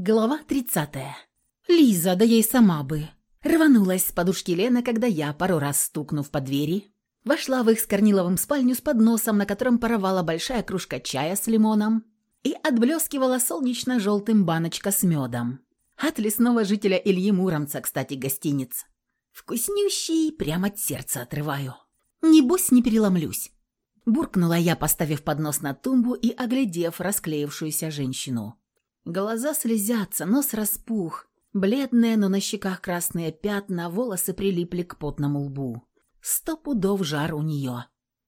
Глава 30. «Лиза, да ей сама бы!» Рванулась с подушки Лена, когда я, пару раз стукнув по двери, вошла в их с Корниловым спальню с подносом, на котором паровала большая кружка чая с лимоном и отблескивала солнечно-желтым баночка с медом. От лесного жителя Ильи Муромца, кстати, гостиниц. Вкуснющий, прямо от сердца отрываю. Небось, не переломлюсь. Буркнула я, поставив поднос на тумбу и оглядев расклеившуюся женщину. Глаза слезятся, нос распух. Бледные, но на щеках красные пятна, волосы прилипли к потному лбу. Сто пудов жар у нее.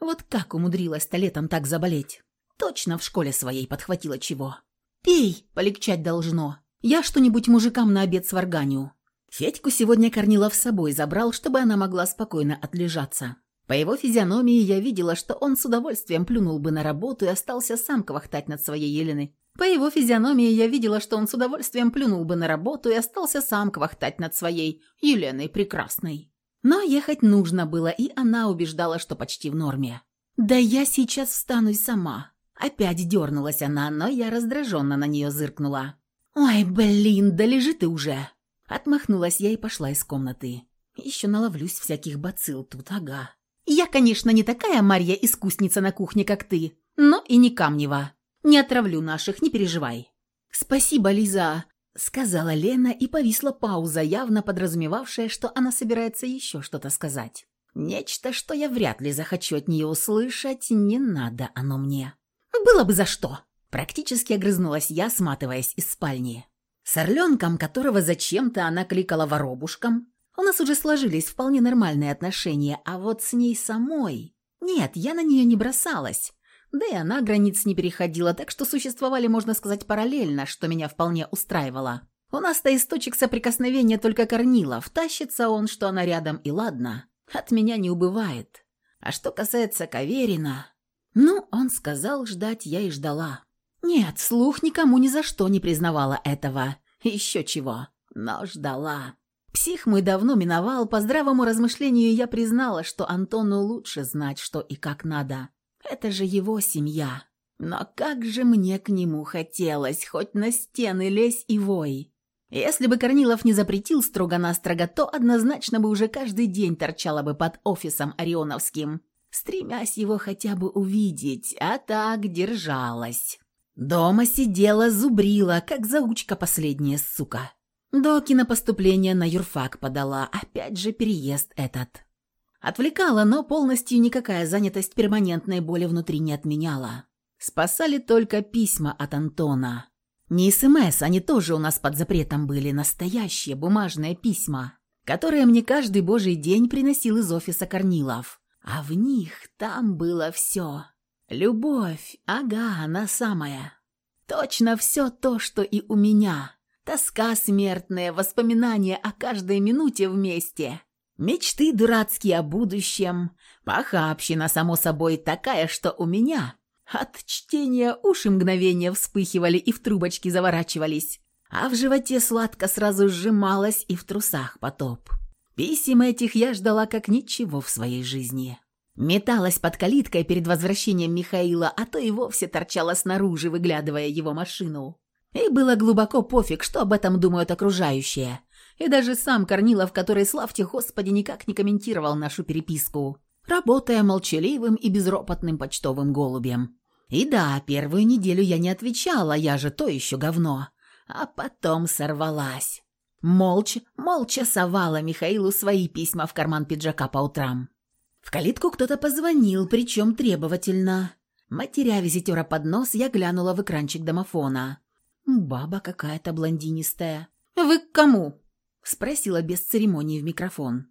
Вот как умудрилась-то летом так заболеть? Точно в школе своей подхватила чего. «Пей, полегчать должно. Я что-нибудь мужикам на обед сварганю». Федьку сегодня Корнилов с собой забрал, чтобы она могла спокойно отлежаться. По его физиономии я видела, что он с удовольствием плюнул бы на работу и остался сам квахтать над своей Еленой. По его физиономии я видела, что он с удовольствием плюнул бы на работу и остался сам квахтать над своей Еленой Прекрасной. Но ехать нужно было, и она убеждала, что почти в норме. «Да я сейчас встану сама». Опять дернулась она, но я раздраженно на нее зыркнула. «Ой, блин, да лежи ты уже!» Отмахнулась я и пошла из комнаты. Еще наловлюсь всяких бацилл тут, ага. Я, конечно, не такая Марья-искусница на кухне, как ты, но и не Камнева. Не отравлю наших, не переживай». «Спасибо, Лиза», — сказала Лена, и повисла пауза, явно подразумевавшая, что она собирается еще что-то сказать. «Нечто, что я вряд ли захочу от нее услышать, не надо оно мне». «Было бы за что!» Практически огрызнулась я, сматываясь из спальни. С орленком, которого зачем-то она кликала воробушком, у нас уже сложились вполне нормальные отношения, а вот с ней самой... Нет, я на нее не бросалась. Да и она границ не переходила, так что существовали, можно сказать, параллельно, что меня вполне устраивало. У нас-то источник соприкосновения только Корнилов. Тащится он, что она рядом, и ладно. От меня не убывает. А что касается Каверина... Ну, он сказал ждать, я и ждала. Нет, слух никому ни за что не признавала этого. Еще чего. Но ждала. Псих мой давно миновал, по здравому размышлению я признала, что Антону лучше знать, что и как надо. Это же его семья. Но как же мне к нему хотелось, хоть на стены лезь и вой. Если бы Корнилов не запретил строго-настрого, то однозначно бы уже каждый день торчала бы под офисом Орионовским, стремясь его хотя бы увидеть, а так держалась. Дома сидела, зубрила, как заучка последняя сука. Доки на поступление на юрфак подала, опять же переезд этот. Отвлекала, но полностью никакая занятость перманентной боли внутри не отменяла. Спасали только письма от Антона. Не СМС, они тоже у нас под запретом были, настоящие бумажные письма, которые мне каждый божий день приносил из офиса Корнилов. А в них там было все. Любовь, ага, она самая. Точно все то, что и у меня. Тоска смертная, воспоминания о каждой минуте вместе. Мечты дурацкие о будущем. Похабщина, само собой, такая, что у меня. От чтения уши мгновения вспыхивали и в трубочки заворачивались. А в животе сладко сразу сжималось и в трусах потоп. Писем этих я ждала как ничего в своей жизни. Металась под калиткой перед возвращением Михаила, а то и вовсе торчала снаружи, выглядывая его машину. И было глубоко пофиг, что об этом думают окружающие. И даже сам Корнилов, который, славьте Господи, никак не комментировал нашу переписку, работая молчаливым и безропотным почтовым голубем. И да, первую неделю я не отвечала, я же то еще говно. А потом сорвалась. Молча, молча совала Михаилу свои письма в карман пиджака по утрам. В калитку кто-то позвонил, причем требовательно. Матеря визитера под нос, я глянула в экранчик домофона. Баба какая-то блондинистая. «Вы к кому?» — спросила без церемонии в микрофон.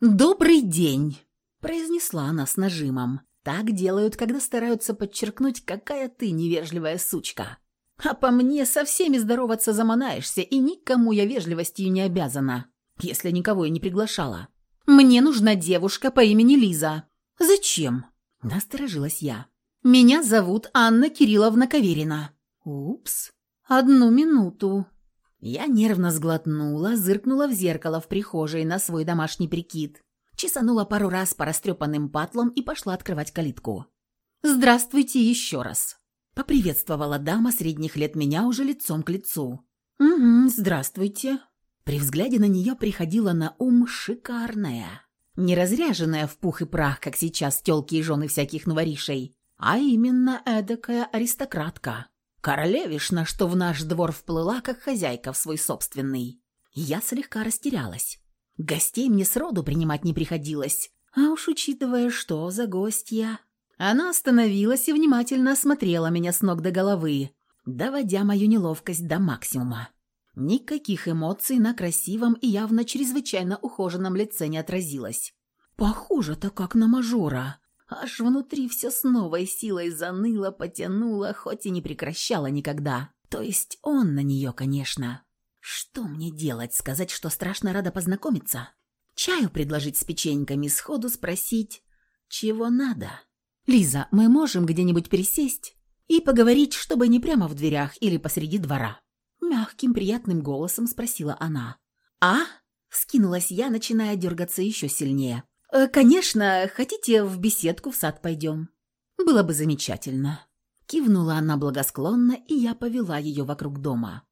«Добрый день!» — произнесла она с нажимом. Так делают, когда стараются подчеркнуть, какая ты невежливая сучка. А по мне со всеми здороваться заманаешься, и никому я вежливостью не обязана, если никого и не приглашала. Мне нужна девушка по имени Лиза. Зачем? Насторожилась я. Меня зовут Анна Кирилловна Каверина. Упс. «Одну минуту». Я нервно сглотнула, зыркнула в зеркало в прихожей на свой домашний прикид, чесанула пару раз по растрепанным патлам и пошла открывать калитку. «Здравствуйте еще раз», — поприветствовала дама средних лет меня уже лицом к лицу. «Угу, здравствуйте». При взгляде на нее приходила на ум шикарная. Не разряженная в пух и прах, как сейчас тёлки и жены всяких новоришей, а именно эдакая аристократка. Королевишна, что в наш двор вплыла, как хозяйка в свой собственный. Я слегка растерялась. Гостей мне сроду принимать не приходилось. А уж учитывая, что за гостья... Она остановилась и внимательно осмотрела меня с ног до головы, доводя мою неловкость до максимума. Никаких эмоций на красивом и явно чрезвычайно ухоженном лице не отразилось. Похоже-то как на мажора. Аж внутри все с новой силой заныло, потянуло, хоть и не прекращало никогда. То есть он на нее, конечно. Что мне делать? Сказать, что страшно рада познакомиться? Чаю предложить с печеньками, сходу спросить, чего надо? «Лиза, мы можем где-нибудь пересесть и поговорить, чтобы не прямо в дверях или посреди двора?» Мягким, приятным голосом спросила она. «А?» – скинулась я, начиная дергаться еще сильнее. «Э, «Конечно, хотите в беседку в сад пойдем?» «Было бы замечательно». Кивнула она благосклонно, и я повела ее вокруг дома.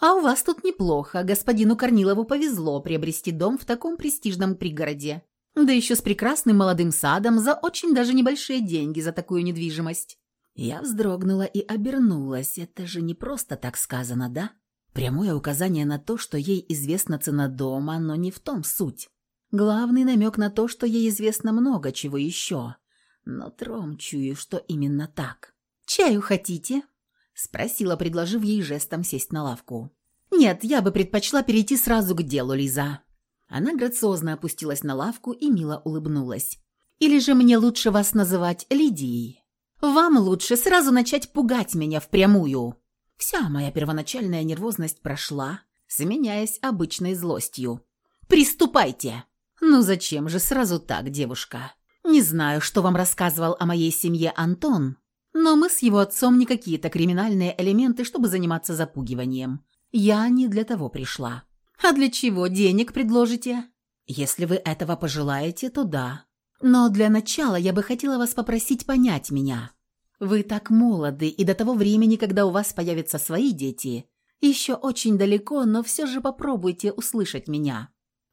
«А у вас тут неплохо. Господину Корнилову повезло приобрести дом в таком престижном пригороде. Да еще с прекрасным молодым садом за очень даже небольшие деньги за такую недвижимость. Я вздрогнула и обернулась. Это же не просто так сказано, да? Прямое указание на то, что ей известна цена дома, но не в том суть. Главный намек на то, что ей известно много чего еще. Но тром чую, что именно так. «Чаю хотите?» – спросила, предложив ей жестом сесть на лавку. «Нет, я бы предпочла перейти сразу к делу, Лиза». Она грациозно опустилась на лавку и мило улыбнулась. «Или же мне лучше вас называть Лидией?» Вам лучше сразу начать пугать меня впрямую. Вся моя первоначальная нервозность прошла, сменяясь обычной злостью. Приступайте. Ну зачем же сразу так, девушка? Не знаю, что вам рассказывал о моей семье Антон, но мы с его отцом не какие-то криминальные элементы, чтобы заниматься запугиванием. Я не для того пришла. А для чего денег предложите? Если вы этого пожелаете, то да. Но для начала я бы хотела вас попросить понять меня. Вы так молоды, и до того времени, когда у вас появятся свои дети, еще очень далеко, но все же попробуйте услышать меня.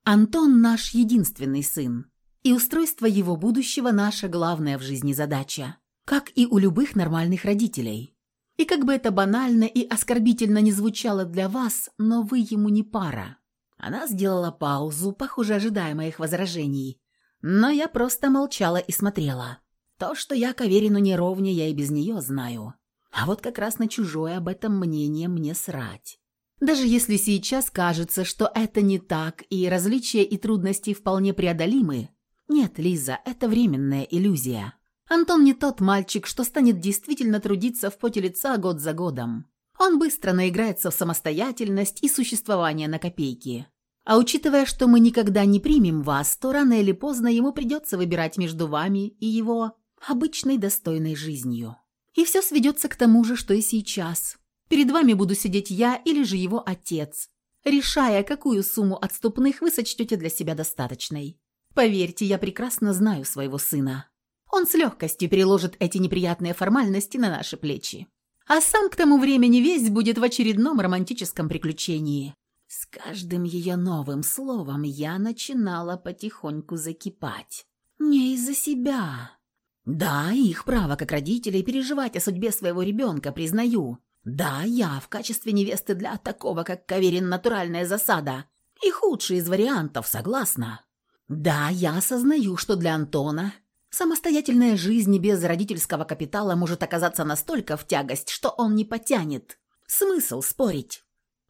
Антон наш единственный сын, и устройство его будущего наша главная в жизни задача, как и у любых нормальных родителей. И как бы это банально и оскорбительно не звучало для вас, но вы ему не пара. Она сделала паузу, похоже, ожидая моих возражений, но я просто молчала и смотрела. То, что я Каверину не я и без нее знаю. А вот как раз на чужое об этом мнение мне срать. Даже если сейчас кажется, что это не так, и различия и трудности вполне преодолимы, нет, Лиза, это временная иллюзия. Антон не тот мальчик, что станет действительно трудиться в поте лица год за годом. Он быстро наиграется в самостоятельность и существование на копейки. А учитывая, что мы никогда не примем вас, то рано или поздно ему придется выбирать между вами и его обычной достойной жизнью. И все сведется к тому же, что и сейчас. Перед вами буду сидеть я или же его отец, решая, какую сумму отступных вы сочтете для себя достаточной. Поверьте, я прекрасно знаю своего сына. Он с легкостью переложит эти неприятные формальности на наши плечи. А сам к тому времени весь будет в очередном романтическом приключении. С каждым ее новым словом я начинала потихоньку закипать. Не из-за себя. Да, их право как родителей переживать о судьбе своего ребенка, признаю. Да, я в качестве невесты для такого, как Каверин, натуральная засада. И худший из вариантов, согласна. Да, я осознаю, что для Антона самостоятельная жизнь без родительского капитала может оказаться настолько в тягость, что он не потянет. Смысл спорить?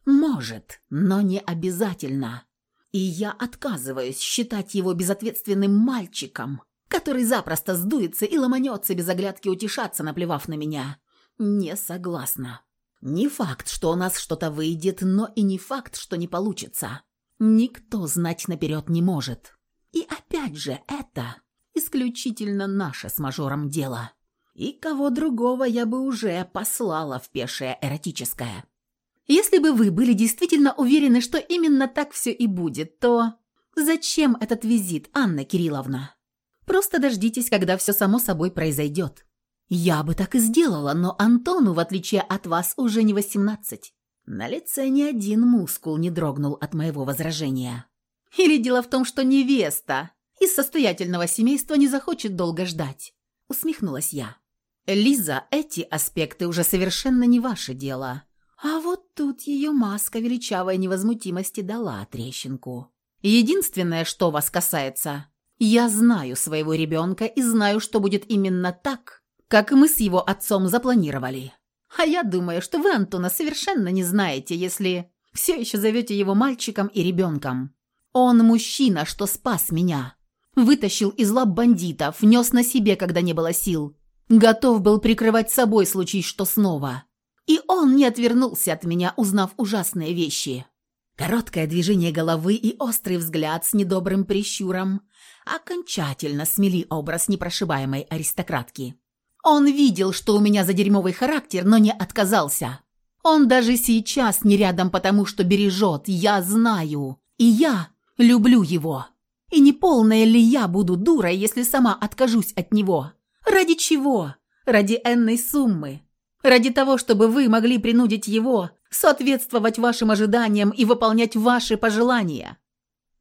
Может, но не обязательно. И я отказываюсь считать его безответственным мальчиком, который запросто сдуется и ломанется без оглядки утешаться, наплевав на меня. Не согласна. Не факт, что у нас что-то выйдет, но и не факт, что не получится. Никто знать наперед не может. И опять же, это исключительно наше с мажором дело. И кого другого я бы уже послала в пешее эротическое. Если бы вы были действительно уверены, что именно так все и будет, то зачем этот визит, Анна Кирилловна? Просто дождитесь, когда все само собой произойдет. Я бы так и сделала, но Антону, в отличие от вас, уже не восемнадцать. На лице ни один мускул не дрогнул от моего возражения. Или дело в том, что невеста из состоятельного семейства не захочет долго ждать? Усмехнулась я. Лиза, эти аспекты уже совершенно не ваше дело. А вот тут ее маска величавой невозмутимости дала трещинку. Единственное, что вас касается, я знаю своего ребенка и знаю, что будет именно так, как мы с его отцом запланировали. А я думаю, что вы Антона совершенно не знаете, если все еще зовете его мальчиком и ребенком. Он мужчина, что спас меня. Вытащил из лап бандитов, нес на себе, когда не было сил. Готов был прикрывать собой, случай что снова. И он не отвернулся от меня, узнав ужасные вещи. Короткое движение головы и острый взгляд с недобрым прищуром окончательно смели образ непрошибаемой аристократки. Он видел, что у меня за дерьмовый характер, но не отказался. Он даже сейчас не рядом, потому что бережет, я знаю. И я люблю его. И не полная ли я буду дурой, если сама откажусь от него? Ради чего? Ради энной суммы. Ради того, чтобы вы могли принудить его соответствовать вашим ожиданиям и выполнять ваши пожелания.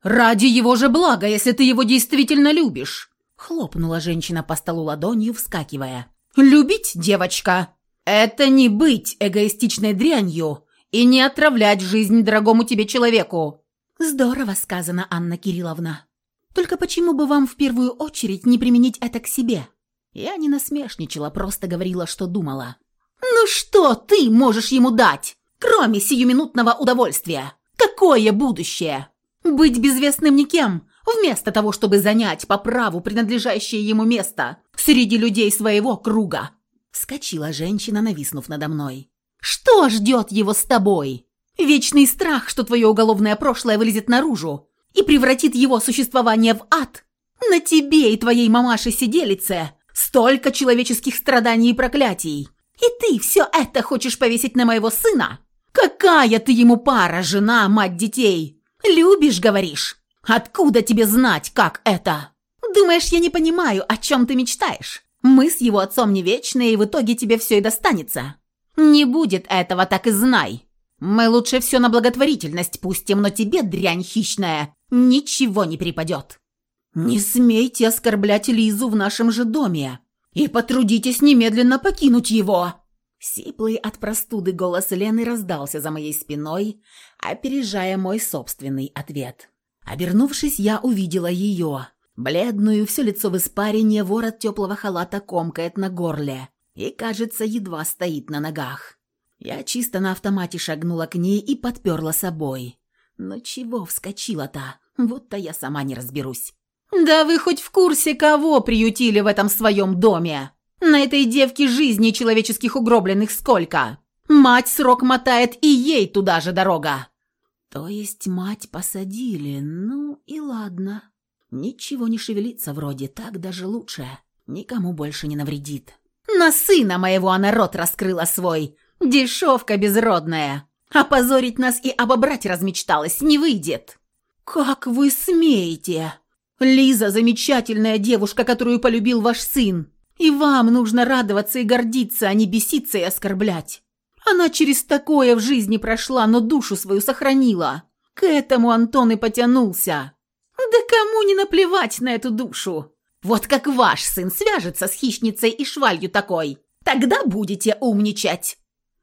Ради его же блага, если ты его действительно любишь. Хлопнула женщина по столу ладонью, вскакивая. Любить, девочка, это не быть эгоистичной дрянью и не отравлять жизнь дорогому тебе человеку. Здорово сказано, Анна Кирилловна. Только почему бы вам в первую очередь не применить это к себе? Я не насмешничала, просто говорила, что думала. Ну что ты можешь ему дать, кроме сиюминутного удовольствия? Какое будущее? Быть безвестным никем, вместо того, чтобы занять по праву принадлежащее ему место среди людей своего круга. Вскочила женщина, нависнув надо мной. «Что ждет его с тобой? Вечный страх, что твое уголовное прошлое вылезет наружу и превратит его существование в ад? На тебе и твоей мамаше-сиделице столько человеческих страданий и проклятий. И ты все это хочешь повесить на моего сына? Какая ты ему пара, жена, мать детей? Любишь, говоришь? Откуда тебе знать, как это? Думаешь, я не понимаю, о чем ты мечтаешь? Мы с его отцом не вечные, и в итоге тебе все и достанется. Не будет этого, так и знай. Мы лучше все на благотворительность пустим, но тебе, дрянь хищная, ничего не припадет. Не смейте оскорблять Лизу в нашем же доме и потрудитесь немедленно покинуть его!» Сиплый от простуды голос Лены раздался за моей спиной, опережая мой собственный ответ. Обернувшись, я увидела ее. Бледную, все лицо в испарине, ворот теплого халата комкает на горле и, кажется, едва стоит на ногах. Я чисто на автомате шагнула к ней и подперла собой. Но чего вскочила-то? Вот-то я сама не разберусь. «Да вы хоть в курсе, кого приютили в этом своем доме? На этой девке жизни человеческих угробленных сколько? Мать срок мотает, и ей туда же дорога!» «То есть мать посадили? Ну и ладно. Ничего не шевелится вроде, так даже лучше. Никому больше не навредит». «На сына моего она рот раскрыла свой. Дешевка безродная. Опозорить нас и обобрать размечталась, не выйдет». «Как вы смеете?» Лиза – замечательная девушка, которую полюбил ваш сын. И вам нужно радоваться и гордиться, а не беситься и оскорблять. Она через такое в жизни прошла, но душу свою сохранила. К этому Антон и потянулся. Да кому не наплевать на эту душу? Вот как ваш сын свяжется с хищницей и швалью такой, тогда будете умничать.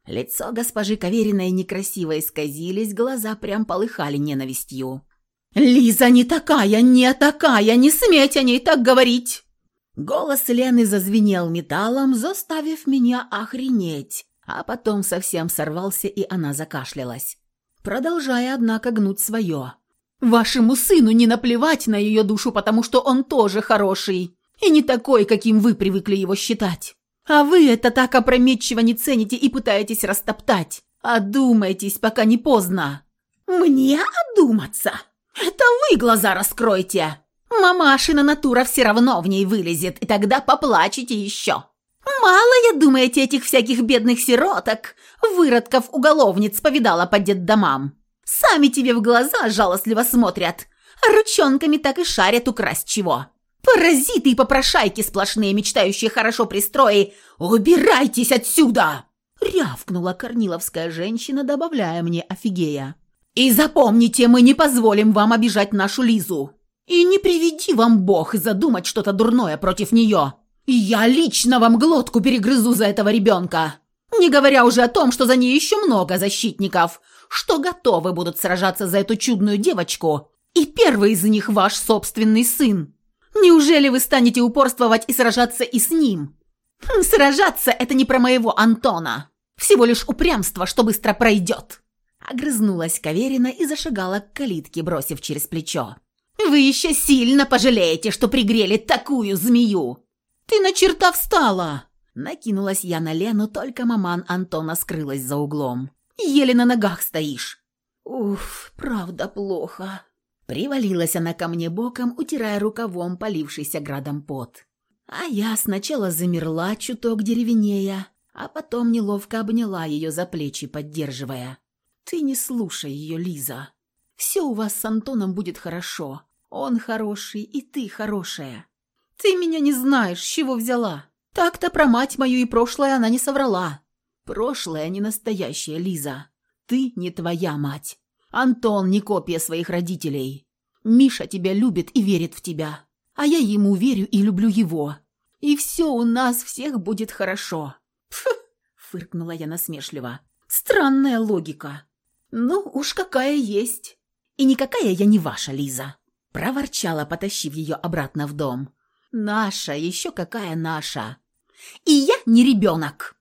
Лицо госпожи Кавериной некрасиво исказились, глаза прям полыхали ненавистью. «Лиза не такая, не такая, не сметь о ней так говорить!» Голос Лены зазвенел металлом, заставив меня охренеть, а потом совсем сорвался, и она закашлялась, продолжая, однако, гнуть свое. «Вашему сыну не наплевать на ее душу, потому что он тоже хороший, и не такой, каким вы привыкли его считать. А вы это так опрометчиво не цените и пытаетесь растоптать. Одумайтесь, пока не поздно». «Мне одуматься?» «Это вы глаза раскройте! Мамашина натура все равно в ней вылезет, и тогда поплачете еще!» «Мало, я думаете, этих всяких бедных сироток, выродков-уголовниц повидала по детдомам. Сами тебе в глаза жалостливо смотрят, ручонками так и шарят украсть чего. Паразиты и попрошайки сплошные, мечтающие хорошо пристрои, убирайтесь отсюда! Рявкнула корниловская женщина, добавляя мне офигея. «И запомните, мы не позволим вам обижать нашу Лизу. И не приведи вам Бог задумать что-то дурное против нее. Я лично вам глотку перегрызу за этого ребенка. Не говоря уже о том, что за ней еще много защитников, что готовы будут сражаться за эту чудную девочку, и первый из них ваш собственный сын. Неужели вы станете упорствовать и сражаться и с ним? Хм, сражаться – это не про моего Антона. Всего лишь упрямство, что быстро пройдет. Огрызнулась Каверина и зашагала к калитке, бросив через плечо. «Вы еще сильно пожалеете, что пригрели такую змею!» «Ты на черта встала!» Накинулась я на Лену, только маман Антона скрылась за углом. «Еле на ногах стоишь!» «Уф, правда плохо!» Привалилась она ко мне боком, утирая рукавом полившийся градом пот. А я сначала замерла чуток деревенея, а потом неловко обняла ее за плечи, поддерживая. «Ты не слушай ее, Лиза. Все у вас с Антоном будет хорошо. Он хороший, и ты хорошая. Ты меня не знаешь, с чего взяла. Так-то про мать мою и прошлое она не соврала. Прошлое не настоящее, Лиза. Ты не твоя мать. Антон не копия своих родителей. Миша тебя любит и верит в тебя. А я ему верю и люблю его. И все у нас всех будет хорошо. Фу, фыркнула я насмешливо. Странная логика. Ну, уж какая есть. И никакая я не ваша, Лиза. Проворчала, потащив ее обратно в дом. Наша, еще какая наша. И я не ребенок.